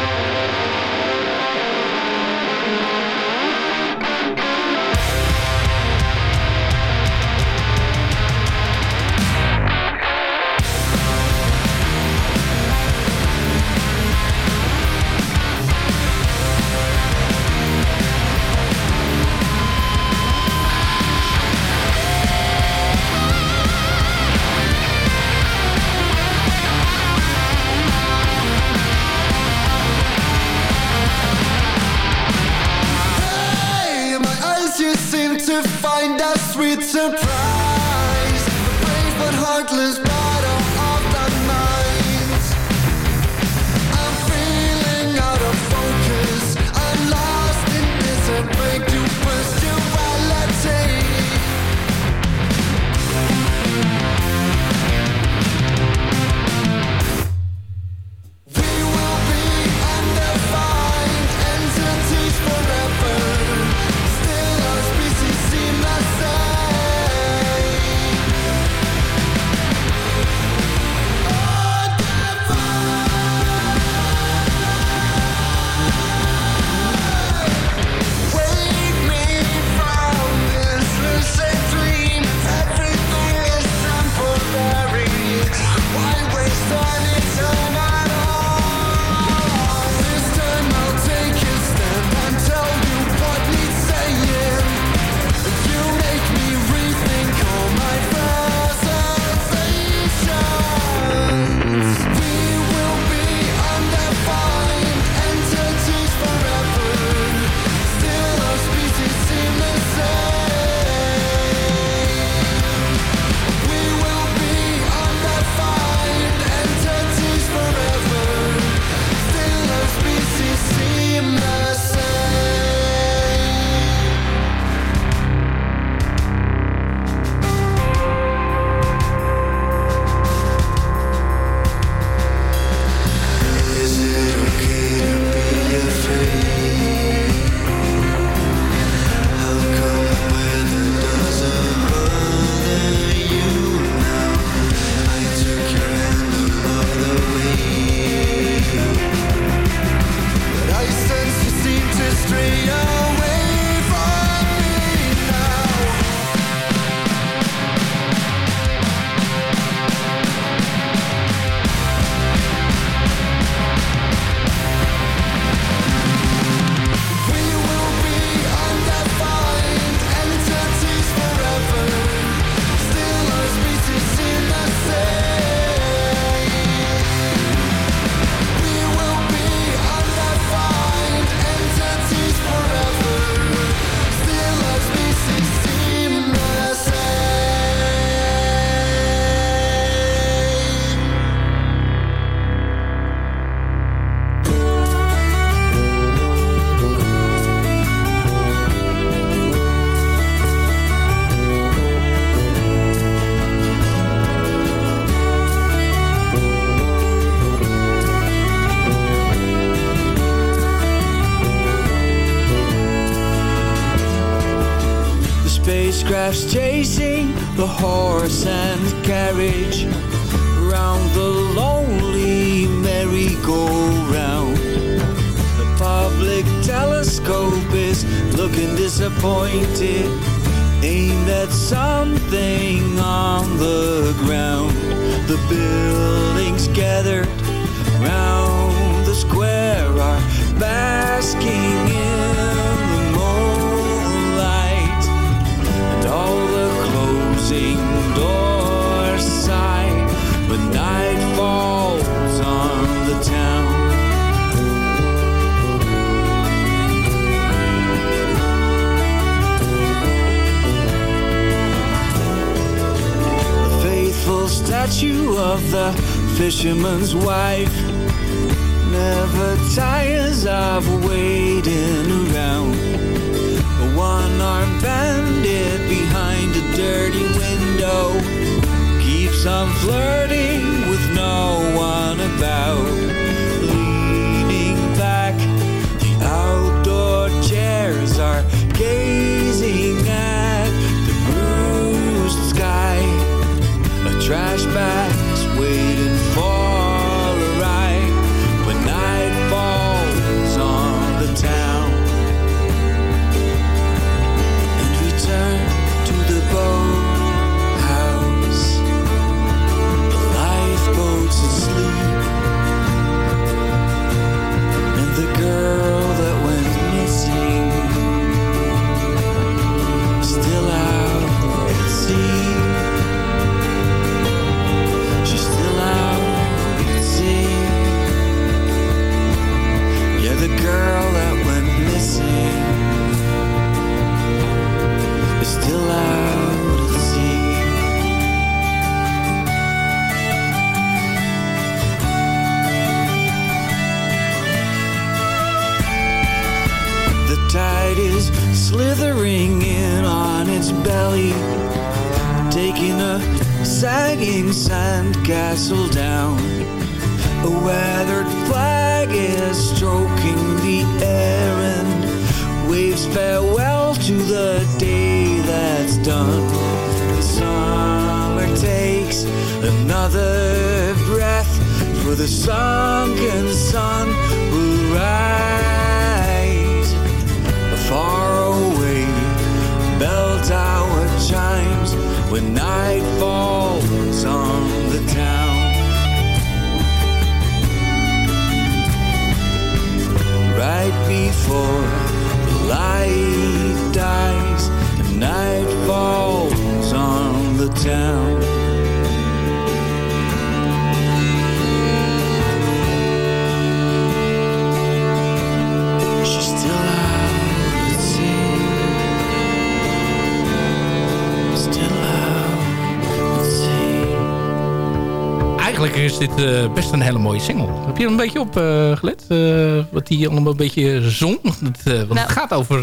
is dit eh, best een hele mooie single. Heb je er een beetje op eh, gelet? eh, wat die allemaal een beetje zong? Het, want Nou. het gaat over,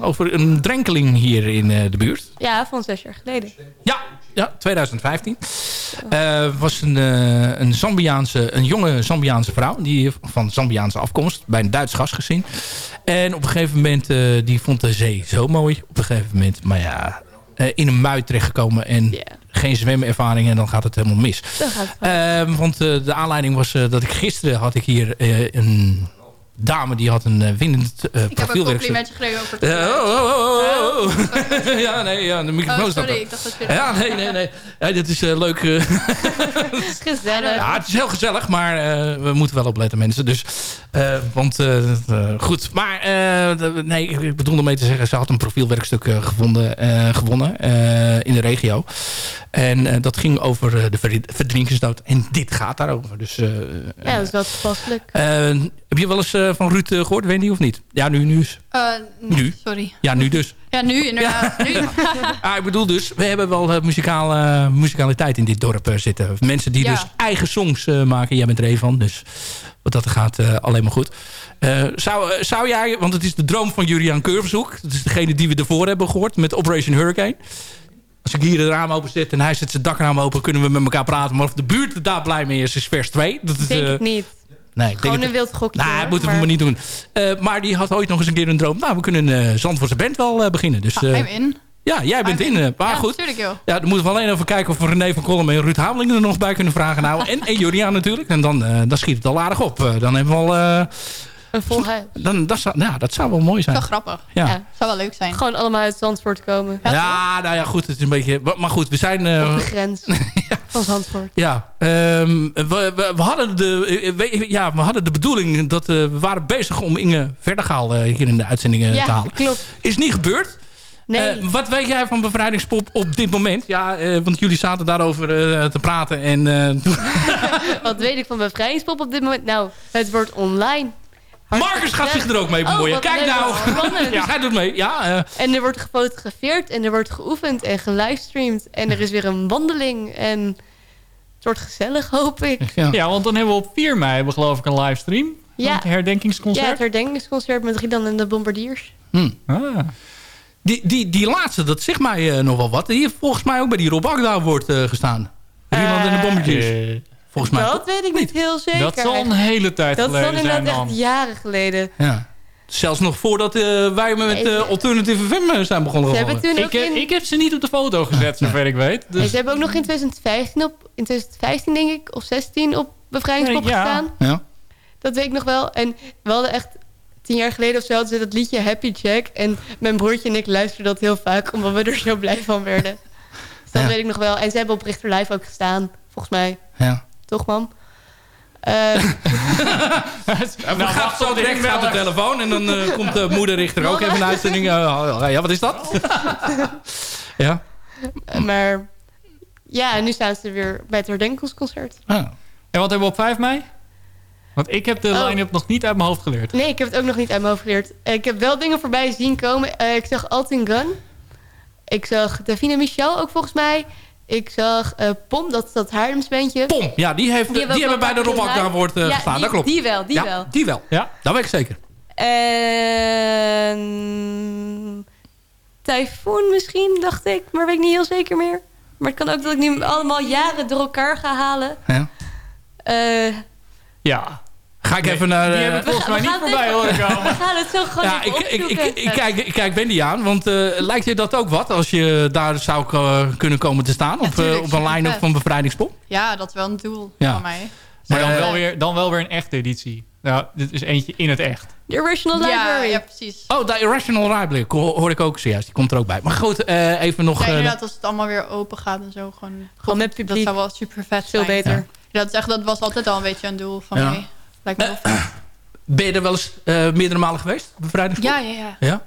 over een drenkeling hier in de buurt. Ja, van zes jaar geleden. Ja, 2015. Eh, was een, een, Zambiaanse, een jonge Zambiaanse vrouw. Die van Zambiaanse afkomst. Bij een Duits gastgezin. En op een gegeven moment, die vond de zee zo mooi. Op een gegeven moment, maar ja, in een mui terechtgekomen. En geen zwemervaring en dan gaat het helemaal mis. Het Ehm, want eh, de aanleiding was eh, dat ik gisteren had ik hier eh, een dame die had een uh, winnend uh, Ik heb een complimentje gekregen over het Eh, oh, oh, oh, oh, oh. ja, nee, ja, de microfoon Oh, sorry, ik dacht dat. Ja, nee, nee, nee. Ja, dit is eh, leuk. eh. Het is gezellig. ja, het is heel gezellig, maar eh, we moeten wel opletten, mensen. Dus, eh, want, eh, eh, goed. Maar, eh, nee, ik bedoel ermee te zeggen, ze had een profielwerkstuk eh, gevonden, eh, gewonnen eh, in de regio. En eh, dat ging over eh, de ver- verdrinkingsdood. En dit gaat daarover. Dus, eh, Ja, dat is wel toepasselijk. Heb je wel eens eh, van Ruud eh, gehoord, Wendy, of niet? Ja, nu, nu is. Eh, nee, Nu? Sorry. Ja, nu dus. Ja, nu inderdaad. Nu. Ah, ik bedoel dus, we hebben wel muzikale, muzikaliteit in dit dorp zitten. Mensen die Ja. dus eigen songs eh, maken. Jij bent er een van, dus wat dat gaat eh, alleen maar goed. Eh, zou, zou jij, want het is de droom van Julian Keurverzoek. Dat is degene die we ervoor hebben gehoord met Operation Hurricane. Als ik hier het raam open zet en hij zet zijn dakraam open... kunnen we met elkaar praten. Maar of de buurt daar blij mee is, is vers 2. Dat is, Denk ik niet. Nee, ik denk Gewoon het- een wild gokje. nou, dat moeten we maar- niet doen. Eh, maar die had ooit nog eens een keer een droom. Nou, we kunnen uh, Zandvoortse band wel eh, beginnen. Dus, Ah, eh, I'm in. Ja, jij bent in. eh, maar Ja, goed. tuurlijk, joh. Ja, dan moeten we alleen even kijken of we René van Kolm en Ruud Hameling er nog bij kunnen vragen. Nou, en, en natuurlijk. En dan, dan schiet het al aardig op. Dan hebben we al... eh, Een vol huis. dan, dat, zou, nou, dat zou wel mooi zijn. Wel grappig. Ja. Zou wel leuk zijn. Gewoon allemaal uit Zandvoort komen. Ja, nou ja, goed. Het is een beetje... Maar goed, we zijn... eh, Op de grens van Zandvoort. Ja, ehm, we, we, we hadden de, eh, we, ja, we hadden de bedoeling dat eh, we waren bezig om Inge Verdergaal eh, hier in de uitzendingen Ja, te halen. klopt. Is niet gebeurd. Nee. Eh, wat weet jij van bevrijdingspop op dit moment? Ja, eh, want jullie zaten daarover eh, te praten. En, eh, Wat weet ik van bevrijdingspop op dit moment? Nou, het wordt online. Marcus gaat zich er ook mee bemoeien. Oh, wat Kijk leuk, nou. ja, hij doet mee. Ja, eh, En er wordt gefotografeerd en er wordt geoefend en gelivestreamd. En er is weer een wandeling en het wordt gezellig, hoop ik. Ja. want dan hebben we op 4 mei hebben we geloof ik een livestream. Ja. Het herdenkingsconcert. Ja, het herdenkingsconcert met Ridan en de Bombardiers. hm. Ah. die, die, die laatste, dat zegt mij eh, nog wel wat. Die heeft volgens mij ook bij die Rob Agda wordt eh, gestaan. Rieland en de Bombardiers. Volgens mij. Dat weet ik niet heel zeker. Dat zal een hele tijd Dat geleden zal zijn inderdaad dan. echt jaren geleden. Ja. Zelfs nog voordat eh, wij met Nee, eh, Alternative FM eh, zijn begonnen. Ze hebben geloof ik. toen Ik, ook in... ik heb ze niet op de foto gezet, zover ik weet. En Dus ze hebben ook nog in 2015, op, in 2015 denk ik, of 16 op bevrijdingspop Ja. gestaan. Ja. Dat weet ik nog wel. En we hadden echt tien jaar geleden of zo hadden ze dat liedje Happy Jack. En mijn broertje en ik luisterden dat heel vaak, omdat we er zo blij van werden. Dus dat Ja. weet ik nog wel. En ze hebben op Richter Live ook gestaan, volgens mij. Ja. Toch, mam? Eh, Ja, we gaan zo direct aan de telefoon en dan eh, komt de moederrichter ook even in de uitzending. Eh, ja, wat is dat? ja. maar ja, en nu staan ze weer bij het herdenkingsconcert. Ah. En wat hebben we op 5 mei? Want ik heb de Oh. line-up nog niet uit mijn hoofd geleerd. Nee, ik heb het ook nog niet uit mijn hoofd geleerd. Ik heb wel dingen voorbij zien komen. Eh, ik zag Altin Gun. Ik zag Davina Michel ook volgens mij. Ik zag eh, Pom, dat is dat Haarlemsbandje. Pom, ja, die, heeft, die, hebben bij de wel Rob. Akda wordt eh, Ja, gestaan. die- dat klopt. die wel, die ja, wel. Die wel. Ja. Dat weet ik zeker. En... Typhoon misschien, dacht ik. Maar weet ik niet heel zeker meer. Maar het kan ook dat ik nu allemaal jaren door elkaar ga halen. Ja. Eh, Ja. Ga ik even naar... Die eh, heb ik volgens mij niet voorbij horen komen. We gaan het zo gewoon ja, even ik, ik, ik, kijk, ik kijk Wendy aan, want eh, lijkt je dat ook wat als je daar zou kunnen komen te staan op, eh, tuurlijk, op een line-up van bevrijdingspop? Ja, dat is wel een doel Ja. van mij. Maar dan wel, weer, dan wel weer een echte editie. Nou, dit is eentje in het echt. The Original Ja, Library. ja, precies. Oh, de Irrational Library ho- hoor ik ook zojuist. Die komt er ook bij. Maar goed, eh, even nog... Ja, inderdaad, als het allemaal weer open gaat en zo. Gewoon, Gewoon met Dat publiek. zou wel super vet Veel zijn. beter. Ja, dat, is echt, dat was altijd al een beetje een doel van Ja. mij. Lijkt me heel vet. ben je er wel eens eh, meerdere malen geweest? Bevrijdingspop? Ja, ja, ja. ja?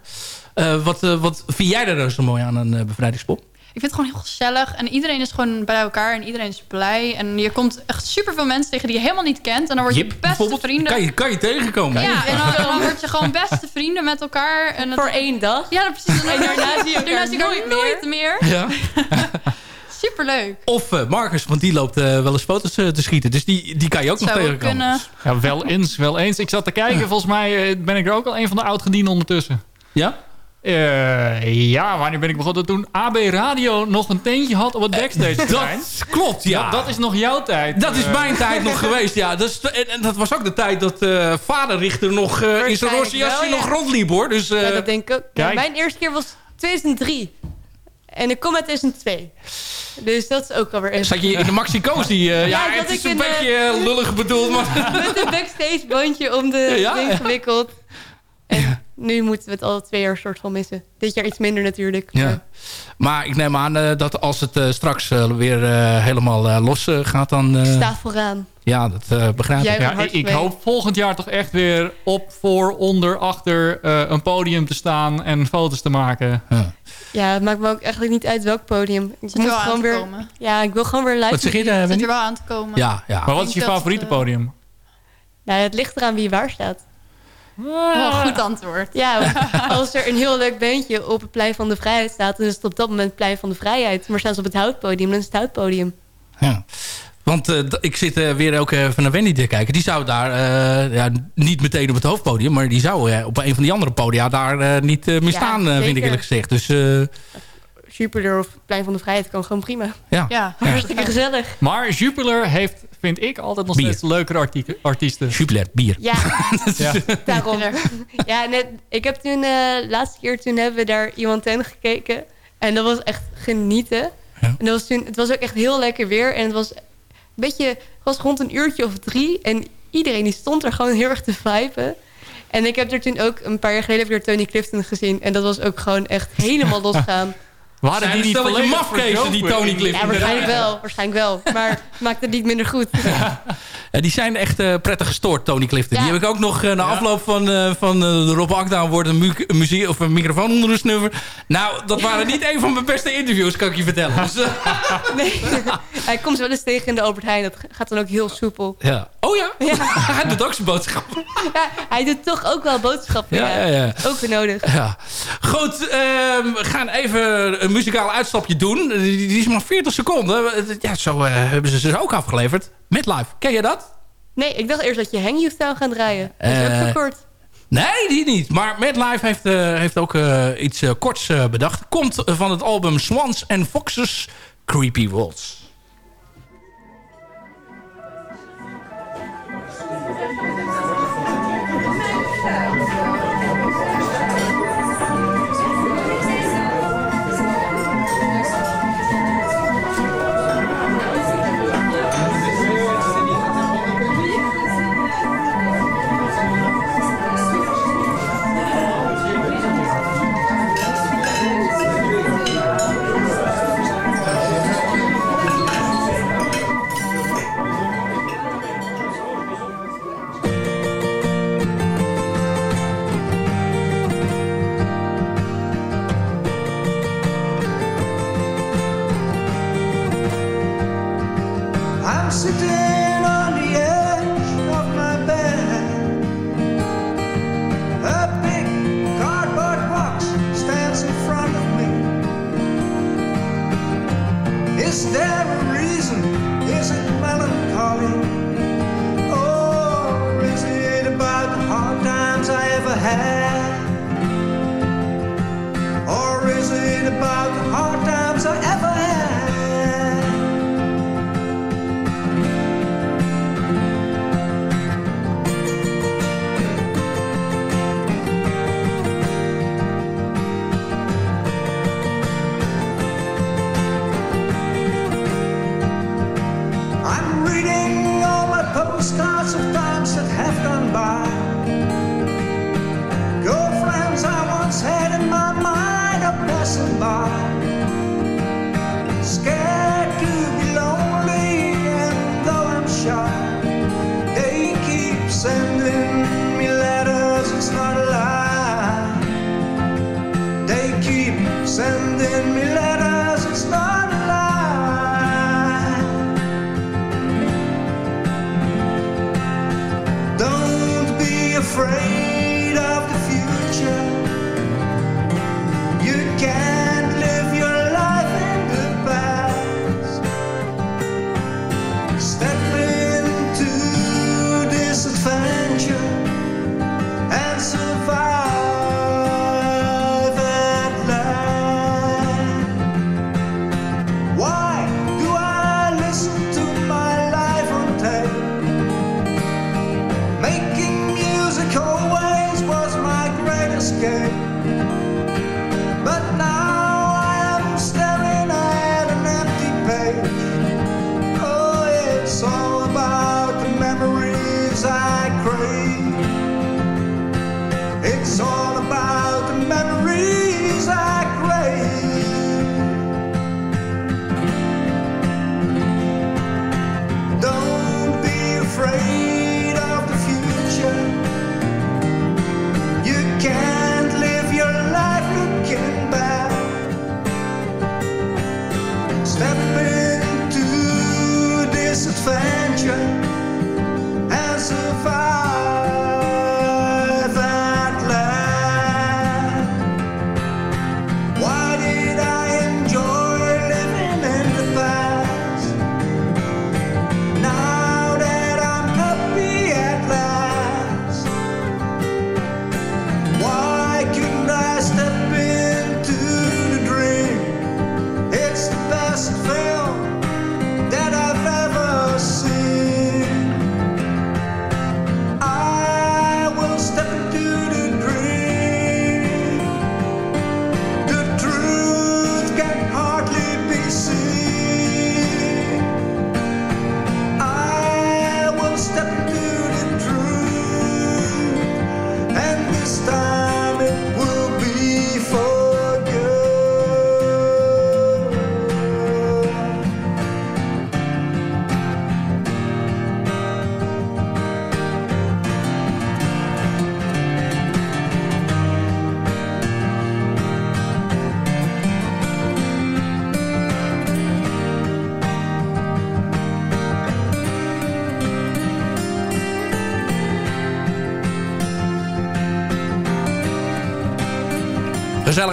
Eh, wat, eh, wat vind jij er zo mooi aan een eh, bevrijdingspop? Ik vind het gewoon heel gezellig. En iedereen is gewoon bij elkaar en iedereen is blij. En je komt echt super veel mensen tegen die je helemaal niet kent. En dan word je Jip, beste vrienden. Kan je, kan je tegenkomen? Ja, en dan, dan word je gewoon beste vrienden met elkaar. En het- Voor één dag. Ja, precies. En daarna zie je elkaar daarna zie je elkaar nooit nooit meer. Ja. Superleuk. Of eh, Marcus, want die loopt eh, wel eens foto's eh, te schieten. Dus die, die kan je ook nog Zou tegenkomen. kunnen. Ja, wel eens, wel eens. Ik zat te kijken, volgens mij eh, ben ik er ook al een van de oud-gedienden ondertussen. Ja? Eh, ja, wanneer ben ik begonnen? Toen AB Radio nog een tentje had op het backstage. Dat klopt, ja. Dat, dat is nog jouw tijd. Dat is mijn tijd nog geweest, ja. Dat is, en, en dat was ook de tijd dat eh vaderrichter nog eh, in zijn roze jasje nog rondliep, hoor. Dus, eh, Ja, dat denk ik ook. Kijk. mijn eerste keer was 2003. En ik kom uit 2002. Dus dat is ook alweer even. Zat je in de Maxi Cosi? eh, ja, Ja, het is een beetje eh, lullig bedoeld, maar... Met een backstage bandje om de Ja, ding ja. gewikkeld. Nu moeten we het alle twee jaar soort van missen. Dit jaar iets minder natuurlijk. Ja. Maar ik neem aan eh, dat als het eh, straks eh, weer helemaal los gaat, dan... eh, Ik sta vooraan. ja, dat eh, begrijp Jij ik. Ja, ik, hoop volgend jaar toch echt weer op, voor, onder, achter eh, een podium te staan en foto's te maken. Ja, het maakt me ook eigenlijk niet uit welk podium. Ik Zit er wel aan gewoon te weer. komen. Ja, ik wil gewoon weer live. Wat zeg je, Zit er wel aan te komen. Ja, ja. Maar wat is je favoriete podium? Nou, het ligt eraan wie waar staat. Wel goed antwoord. Ja, als er een heel leuk bandje op het Plein van de Vrijheid staat... dan is het op dat moment Plein van de Vrijheid. Maar staan ze op het houtpodium, dan is het houtpodium. Ja. Want eh, ik zit eh, weer ook even naar Wendy te kijken. Die zou daar, eh, ja, niet meteen op het hoofdpodium... maar die zou op een van die andere podia daar eh, niet meer Ja, staan, eh, vind ik eerlijk gezegd. Dus eh, Jupiter of Plein van de Vrijheid kan gewoon prima. ja. Ja. Hartstikke gezellig. Maar Jupiler heeft, vind ik, altijd nog Bier. steeds leukere arti- artiesten. Jupiler, bier. Ja, Ja. daarom. Ja, net, ik heb toen, eh laatste keer toen hebben we daar iemand ten gekeken. En dat was echt genieten. En dat was toen, het was ook echt heel lekker weer. En het was een beetje, het was rond een uurtje of drie. En iedereen die stond er gewoon heel erg te viben. En ik heb er toen ook een paar jaar geleden heb ik er Tony Clifton gezien. En dat was ook gewoon echt helemaal losgaan. Waren die Zijn niet een stelletje volledig mafkezen, die? Tony Clifton? Ja, waarschijnlijk wel. Waarschijnlijk wel. Maar maakt het niet minder goed. Eh, die zijn echt eh, prettig gestoord, Tony Clifton. Die heb ik ook nog eh, na afloop van, eh, van eh, de Rob Akda wordt een, mu- muziek of een microfoon onder de snuffer. Nou, dat waren niet een van mijn beste interviews, kan ik je vertellen. Dus, Nee, hij komt ze wel eens tegen in de Albert Heijn. Dat gaat dan ook heel soepel. ja. Oh ja? Ja. hij doet ook zijn boodschap. Ja, hij doet toch ook wel boodschappen. Ja, Ja, ja, ja. Ook weer nodig. Ja. Goed, ehm, we gaan even een muzikaal uitstapje doen. Die, die is maar 40 seconden. Ja, zo eh, hebben ze ze ook afgeleverd. Met live. Ken je dat? Nee, ik dacht eerst dat je Hang You zou gaan draaien. Dat is ook Eh, zo kort. Nee, die niet. Maar Mad Live heeft, eh, heeft ook iets korts bedacht. Komt van het album Swans and Foxes Creepy Waltz.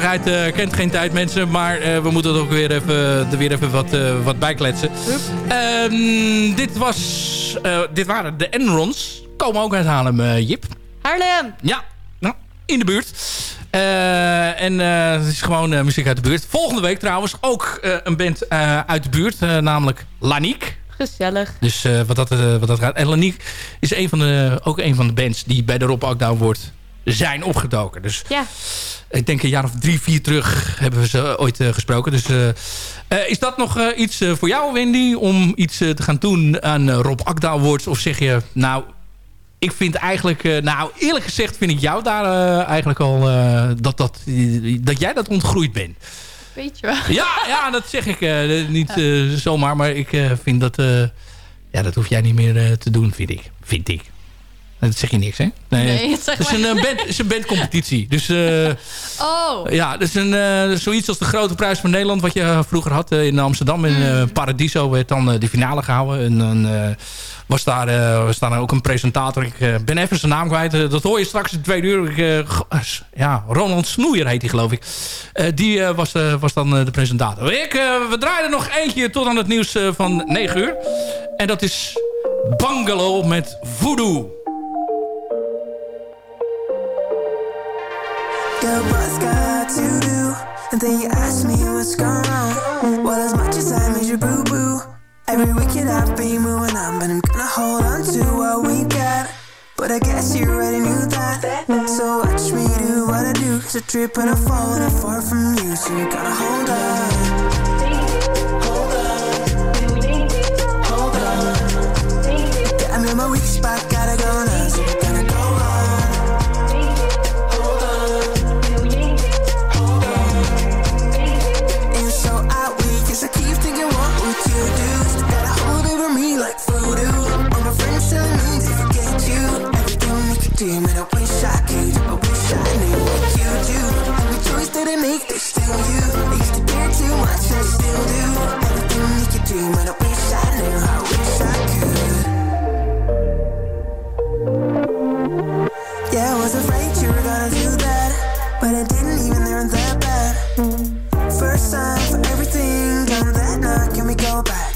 Gezelligheid eh, kent geen tijd, mensen. Maar eh, we moeten er ook weer even, er weer even wat, eh, wat bij kletsen. Ehm, dit, was, eh, dit waren de Enrons. Komen ook uit Haarlem, eh, Jip. Haarlem! Ja, nou, in de buurt. Eh, en eh, het is gewoon eh, muziek uit de buurt. Volgende week trouwens ook eh, een band eh, uit de buurt. eh, namelijk Laniek. Gezellig. Dus eh, wat, dat, eh, wat dat gaat. En Laniek is een van de, ook een van de bands die bij de Rob wordt zijn opgedoken. Dus Ja. Ik denk een jaar of drie, vier terug hebben we ze ooit eh, gesproken. Dus eh, eh, is dat nog iets voor jou, Wendy? Om iets te gaan doen aan Rob Akda Awards? Of zeg je, nou, ik vind eigenlijk... nou, eerlijk gezegd vind ik jou daar eigenlijk al... dat, dat, dat jij dat ontgroeid bent. Weet je wel. Ja, ja dat zeg ik niet zomaar. Maar ik vind dat... ja, dat hoef jij niet meer te doen, vind ik. Vind ik. Dat zeg je niks, hè? Nee, het is een, eh, band, het is een bandcompetitie. Dus eh, Oh. ja, dat is een, eh, zoiets als de Grote Prijs van Nederland... wat je vroeger had in Amsterdam. In eh, Paradiso werd dan de finale gehouden. En dan was, daar, was daar ook een presentator. Ik ben even zijn naam kwijt. Dat hoor je straks in twee uur. Ik, ja, Ronald Snoeier heet hij, geloof ik. Die was, was dan de presentator. Ik, we draaien nog eentje tot aan het nieuws van 9 uur. En dat is Bungalow met Voodoo. Girl, what's got to do? And then you ask me what's gone wrong. Well, as much as I made you boo boo, every weekend I've been moving on, but I'm gonna hold on to what we got. But I guess you already knew that. So watch me do what I do. Cause I trip and I fall and I'm far from you. So you gotta hold on. Hold on. Hold on. In my weak spot, You do, man, I wish I knew. I wish I could. Yeah, I was afraid you were gonna do that, but I didn't even learn that bad. First time for everything, that can we go back?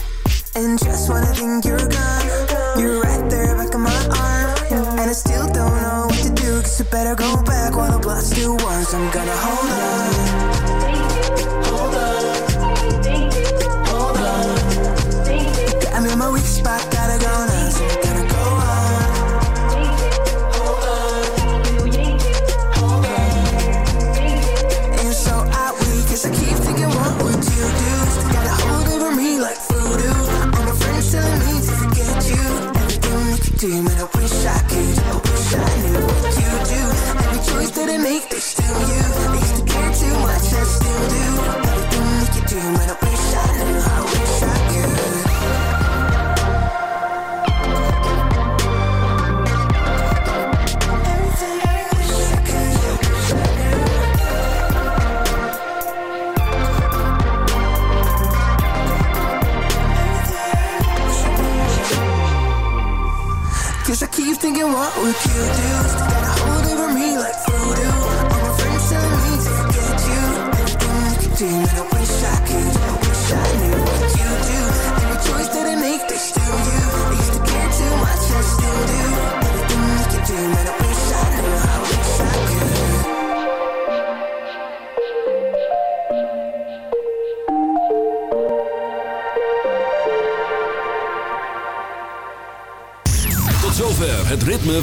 And just think you're